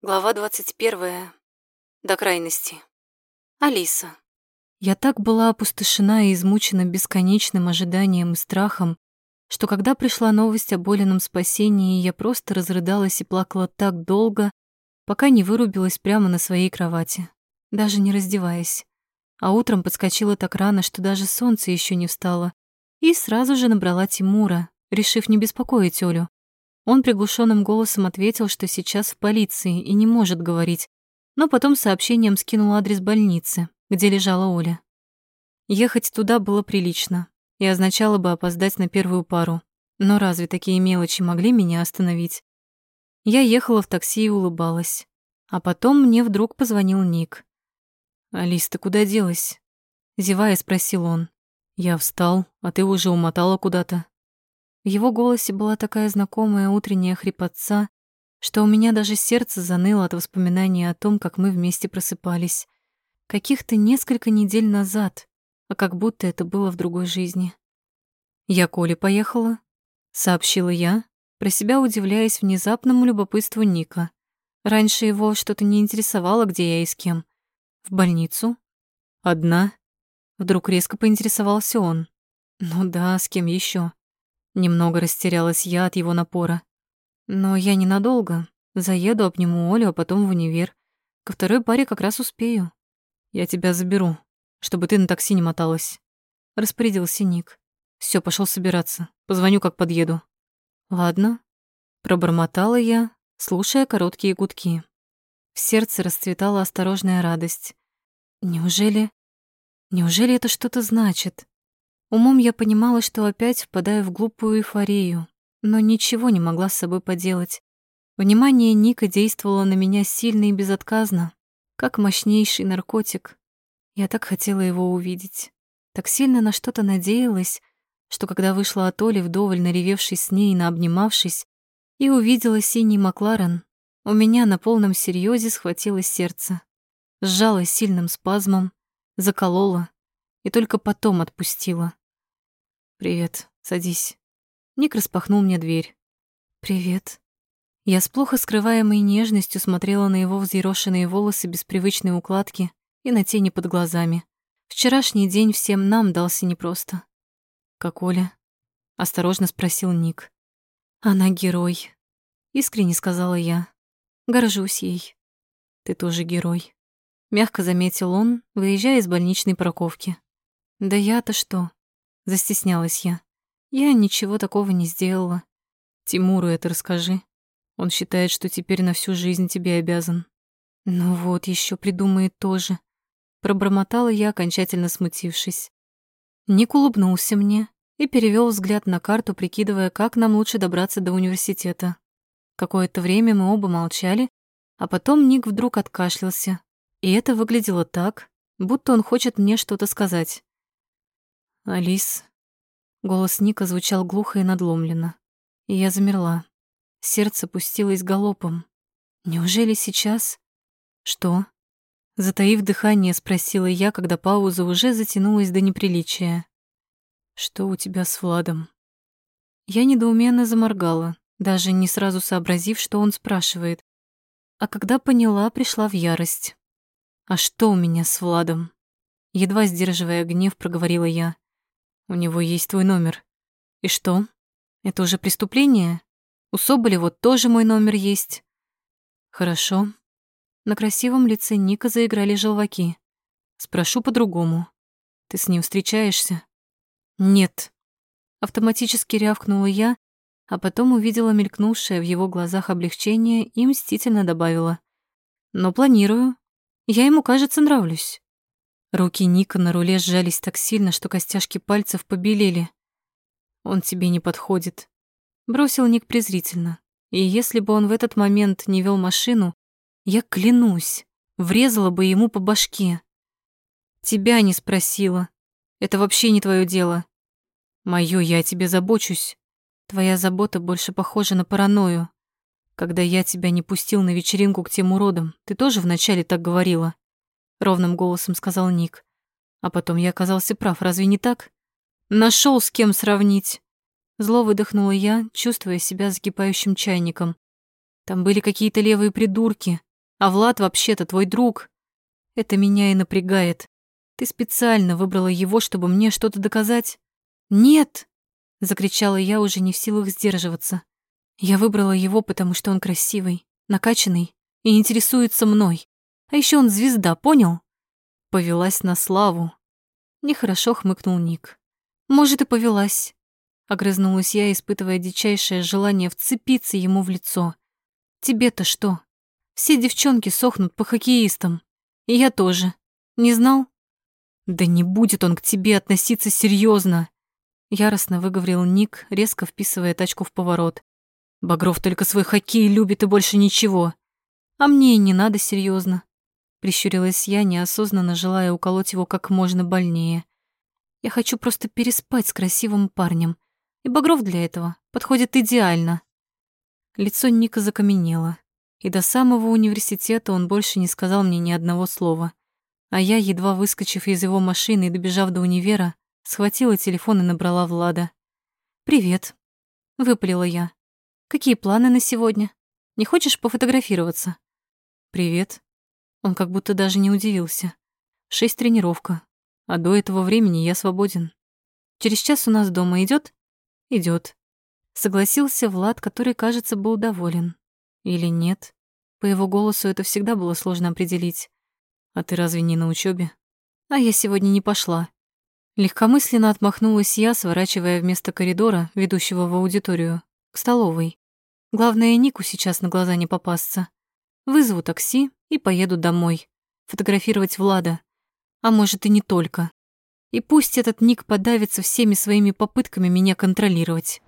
Глава 21. До крайности. Алиса. Я так была опустошена и измучена бесконечным ожиданием и страхом, что когда пришла новость о Болином спасении, я просто разрыдалась и плакала так долго, пока не вырубилась прямо на своей кровати, даже не раздеваясь. А утром подскочила так рано, что даже солнце еще не встало, и сразу же набрала Тимура, решив не беспокоить Олю. Он приглушенным голосом ответил, что сейчас в полиции и не может говорить, но потом сообщением скинул адрес больницы, где лежала Оля. Ехать туда было прилично и означало бы опоздать на первую пару. Но разве такие мелочи могли меня остановить? Я ехала в такси и улыбалась. А потом мне вдруг позвонил Ник. «Алис, ты куда делась?» Зевая, спросил он. «Я встал, а ты уже умотала куда-то». В его голосе была такая знакомая утренняя хрипотца, что у меня даже сердце заныло от воспоминания о том, как мы вместе просыпались. Каких-то несколько недель назад, а как будто это было в другой жизни. «Я к Оле поехала», — сообщила я, про себя удивляясь внезапному любопытству Ника. Раньше его что-то не интересовало, где я и с кем. В больницу? Одна? Вдруг резко поинтересовался он. Ну да, с кем еще? Немного растерялась я от его напора. Но я ненадолго. Заеду, обниму Олю, а потом в универ. Ко второй паре как раз успею. Я тебя заберу, чтобы ты на такси не моталась. Распорядился Ник. Все, пошел собираться. Позвоню, как подъеду. Ладно. Пробормотала я, слушая короткие гудки. В сердце расцветала осторожная радость. Неужели... Неужели это что-то значит? Умом я понимала, что опять впадаю в глупую эйфорию, но ничего не могла с собой поделать. Внимание Ника действовало на меня сильно и безотказно, как мощнейший наркотик. Я так хотела его увидеть, так сильно на что-то надеялась, что когда вышла от Оли, вдоволь наревевшись с ней и наобнимавшись, и увидела синий Макларен, у меня на полном серьезе схватилось сердце, сжалось сильным спазмом, закололо и только потом отпустила. «Привет, садись». Ник распахнул мне дверь. «Привет». Я с плохо скрываемой нежностью смотрела на его взъерошенные волосы без привычной укладки и на тени под глазами. Вчерашний день всем нам дался непросто. «Как Оля?» — осторожно спросил Ник. «Она герой», — искренне сказала я. «Горжусь ей». «Ты тоже герой», — мягко заметил он, выезжая из больничной парковки. «Да я-то что?» Застеснялась я. Я ничего такого не сделала. Тимуру это расскажи. Он считает, что теперь на всю жизнь тебе обязан. Ну вот, еще придумает тоже. Пробормотала я, окончательно смутившись. Ник улыбнулся мне и перевел взгляд на карту, прикидывая, как нам лучше добраться до университета. Какое-то время мы оба молчали, а потом Ник вдруг откашлялся, и это выглядело так, будто он хочет мне что-то сказать. «Алис...» Голос Ника звучал глухо и надломленно. И я замерла. Сердце пустилось галопом. «Неужели сейчас...» «Что?» Затаив дыхание, спросила я, когда пауза уже затянулась до неприличия. «Что у тебя с Владом?» Я недоуменно заморгала, даже не сразу сообразив, что он спрашивает. А когда поняла, пришла в ярость. «А что у меня с Владом?» Едва сдерживая гнев, проговорила я. У него есть твой номер. И что? Это уже преступление? У Соболева тоже мой номер есть. Хорошо. На красивом лице Ника заиграли желваки. Спрошу по-другому. Ты с ним встречаешься? Нет. Автоматически рявкнула я, а потом увидела мелькнувшее в его глазах облегчение и мстительно добавила. Но планирую. Я ему, кажется, нравлюсь. Руки Ника на руле сжались так сильно, что костяшки пальцев побелели. «Он тебе не подходит», — бросил Ник презрительно. И если бы он в этот момент не вел машину, я клянусь, врезала бы ему по башке. «Тебя не спросила. Это вообще не твое дело. Моё, я о тебе забочусь. Твоя забота больше похожа на паранойю. Когда я тебя не пустил на вечеринку к тем уродам, ты тоже вначале так говорила ровным голосом сказал Ник. А потом я оказался прав, разве не так? Нашел с кем сравнить. Зло выдохнула я, чувствуя себя закипающим чайником. Там были какие-то левые придурки, А Влад вообще-то твой друг. Это меня и напрягает. Ты специально выбрала его, чтобы мне что-то доказать? Нет, закричала я, уже не в силах сдерживаться. Я выбрала его, потому что он красивый, накачанный и интересуется мной. А еще он звезда, понял? Повелась на славу. Нехорошо хмыкнул Ник. Может, и повелась. Огрызнулась я, испытывая дичайшее желание вцепиться ему в лицо. Тебе-то что? Все девчонки сохнут по хоккеистам. И я тоже. Не знал? Да не будет он к тебе относиться серьезно. Яростно выговорил Ник, резко вписывая тачку в поворот. Багров только свой хоккей любит и больше ничего. А мне и не надо серьезно. Прищурилась я, неосознанно желая уколоть его как можно больнее. Я хочу просто переспать с красивым парнем. И Багров для этого подходит идеально. Лицо Ника закаменело, и до самого университета он больше не сказал мне ни одного слова. А я, едва выскочив из его машины и добежав до универа, схватила телефон и набрала Влада. «Привет», — выпалила я. «Какие планы на сегодня? Не хочешь пофотографироваться?» «Привет». Он как будто даже не удивился. «Шесть тренировка, а до этого времени я свободен. Через час у нас дома идет? Идет. Согласился Влад, который, кажется, был доволен. Или нет? По его голосу это всегда было сложно определить. А ты разве не на учебе? А я сегодня не пошла. Легкомысленно отмахнулась я, сворачивая вместо коридора, ведущего в аудиторию, к столовой. Главное, Нику сейчас на глаза не попасться. Вызову такси и поеду домой. Фотографировать Влада. А может, и не только. И пусть этот Ник подавится всеми своими попытками меня контролировать.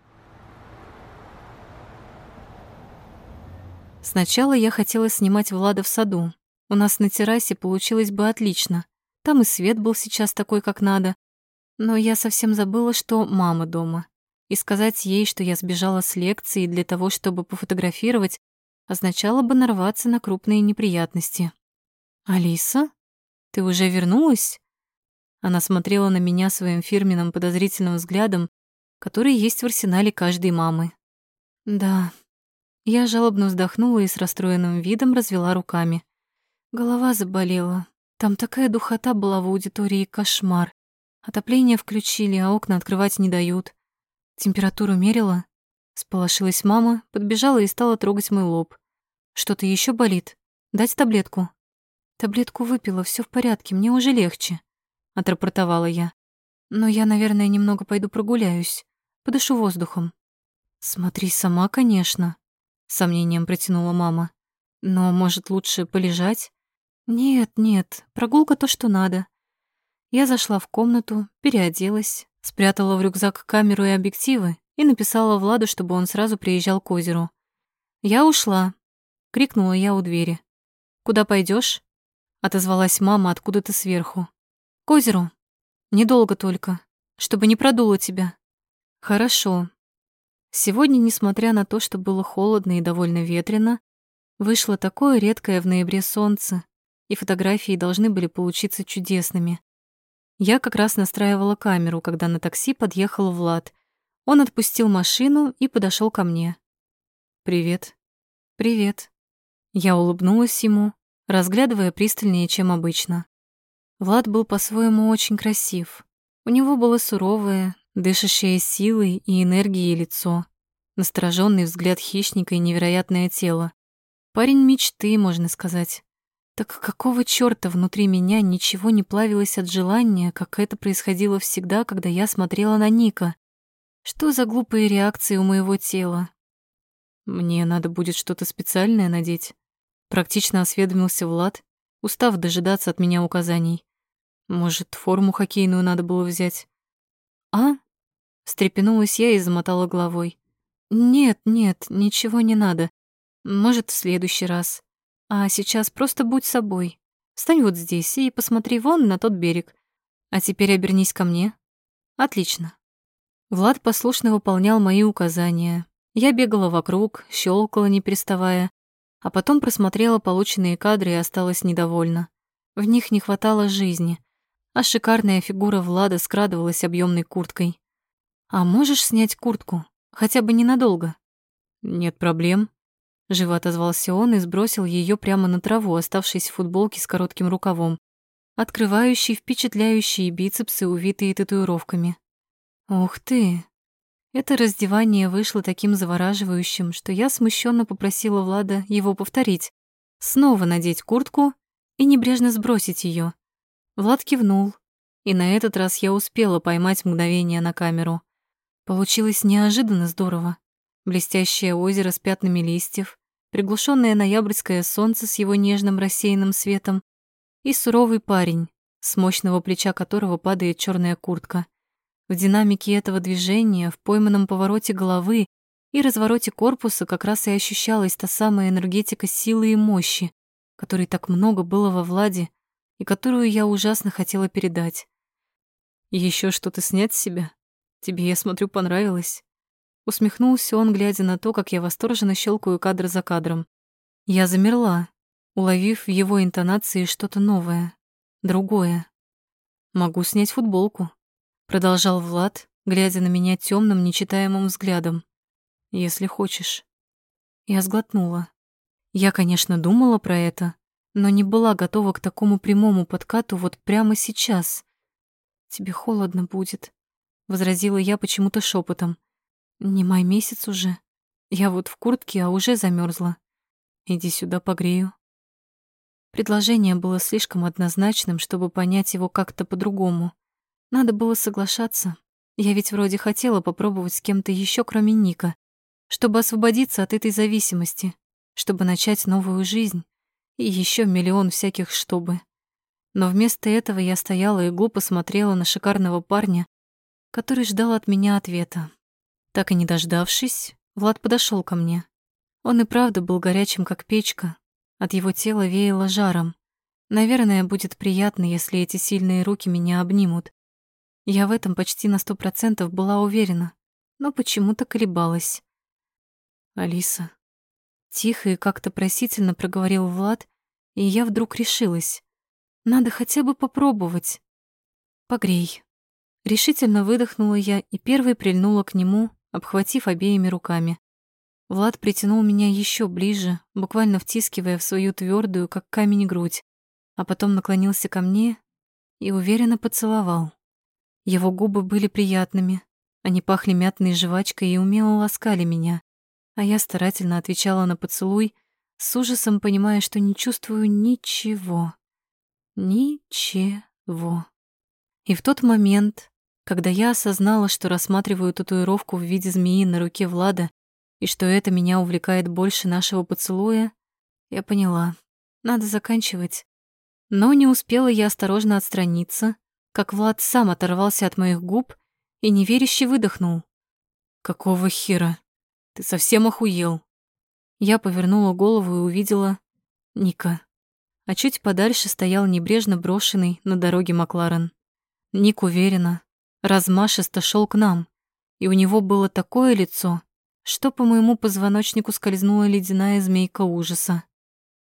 Сначала я хотела снимать Влада в саду. У нас на террасе получилось бы отлично. Там и свет был сейчас такой, как надо. Но я совсем забыла, что мама дома. И сказать ей, что я сбежала с лекции для того, чтобы пофотографировать, означало бы нарваться на крупные неприятности. «Алиса, ты уже вернулась?» Она смотрела на меня своим фирменным подозрительным взглядом, который есть в арсенале каждой мамы. «Да», я жалобно вздохнула и с расстроенным видом развела руками. Голова заболела. Там такая духота была в аудитории, кошмар. Отопление включили, а окна открывать не дают. Температуру мерила. Сполошилась мама, подбежала и стала трогать мой лоб. Что-то еще болит? Дать таблетку? Таблетку выпила, все в порядке, мне уже легче, отрапортовала я. Но я, наверное, немного пойду прогуляюсь, подышу воздухом. Смотри сама, конечно, сомнением протянула мама. Но, может, лучше полежать? Нет, нет, прогулка то, что надо. Я зашла в комнату, переоделась, спрятала в рюкзак камеру и объективы и написала Владу, чтобы он сразу приезжал к озеру. «Я ушла», — крикнула я у двери. «Куда пойдешь? отозвалась мама откуда-то сверху. «К озеру. Недолго только, чтобы не продуло тебя». «Хорошо», Сегодня, несмотря на то, что было холодно и довольно ветрено, вышло такое редкое в ноябре солнце, и фотографии должны были получиться чудесными. Я как раз настраивала камеру, когда на такси подъехал Влад. Он отпустил машину и подошел ко мне. «Привет». «Привет». Я улыбнулась ему, разглядывая пристальнее, чем обычно. Влад был по-своему очень красив. У него было суровое, дышащее силой и энергией лицо, настороженный взгляд хищника и невероятное тело. Парень мечты, можно сказать. Так какого чёрта внутри меня ничего не плавилось от желания, как это происходило всегда, когда я смотрела на Ника? Что за глупые реакции у моего тела? Мне надо будет что-то специальное надеть. Практично осведомился Влад, устав дожидаться от меня указаний. Может, форму хоккейную надо было взять? «А?» — встрепенулась я и замотала головой. «Нет, нет, ничего не надо. Может, в следующий раз. А сейчас просто будь собой. Встань вот здесь и посмотри вон на тот берег. А теперь обернись ко мне. Отлично». Влад послушно выполнял мои указания. Я бегала вокруг, щелкала, не переставая, а потом просмотрела полученные кадры и осталась недовольна. В них не хватало жизни — а шикарная фигура Влада скрадывалась объемной курткой. «А можешь снять куртку? Хотя бы ненадолго?» «Нет проблем». Живо отозвался он и сбросил ее прямо на траву, оставшись в футболке с коротким рукавом, открывающей впечатляющие бицепсы, увитые татуировками. Ух ты! Это раздевание вышло таким завораживающим, что я смущенно попросила Влада его повторить, снова надеть куртку и небрежно сбросить ее. Влад кивнул, и на этот раз я успела поймать мгновение на камеру. Получилось неожиданно здорово. Блестящее озеро с пятнами листьев, приглушенное ноябрьское солнце с его нежным рассеянным светом и суровый парень, с мощного плеча которого падает черная куртка. В динамике этого движения, в пойманном повороте головы и развороте корпуса как раз и ощущалась та самая энергетика силы и мощи, которой так много было во Владе и которую я ужасно хотела передать. Еще что-то снять с себя? Тебе, я смотрю, понравилось. Усмехнулся он, глядя на то, как я восторженно щелкаю кадр за кадром. Я замерла, уловив в его интонации что-то новое, другое. «Могу снять футболку», — продолжал Влад, глядя на меня темным, нечитаемым взглядом. «Если хочешь». Я сглотнула. Я, конечно, думала про это, но не была готова к такому прямому подкату вот прямо сейчас. «Тебе холодно будет», — возразила я почему-то шепотом. «Не май месяц уже. Я вот в куртке, а уже замерзла. Иди сюда, погрею». Предложение было слишком однозначным, чтобы понять его как-то по-другому. Надо было соглашаться. Я ведь вроде хотела попробовать с кем-то еще, кроме Ника, чтобы освободиться от этой зависимости, чтобы начать новую жизнь и еще миллион всяких «чтобы». Но вместо этого я стояла и глупо смотрела на шикарного парня, который ждал от меня ответа. Так и не дождавшись, Влад подошел ко мне. Он и правда был горячим, как печка, от его тела веяло жаром. Наверное, будет приятно, если эти сильные руки меня обнимут. Я в этом почти на сто процентов была уверена, но почему-то колебалась. «Алиса». Тихо и как-то просительно проговорил Влад, и я вдруг решилась. Надо хотя бы попробовать. «Погрей». Решительно выдохнула я и первой прильнула к нему, обхватив обеими руками. Влад притянул меня еще ближе, буквально втискивая в свою твердую, как камень, грудь, а потом наклонился ко мне и уверенно поцеловал. Его губы были приятными, они пахли мятной жвачкой и умело ласкали меня, а я старательно отвечала на поцелуй, с ужасом понимая, что не чувствую ничего. Ничего. И в тот момент, когда я осознала, что рассматриваю татуировку в виде змеи на руке Влада, и что это меня увлекает больше нашего поцелуя, я поняла. Надо заканчивать. Но не успела я осторожно отстраниться, как Влад сам оторвался от моих губ и неверяще выдохнул. «Какого хера? Ты совсем охуел?» Я повернула голову и увидела Ника. А чуть подальше стоял небрежно брошенный на дороге Макларен. Ник уверенно, размашисто шел к нам, и у него было такое лицо, что по моему позвоночнику скользнула ледяная змейка ужаса.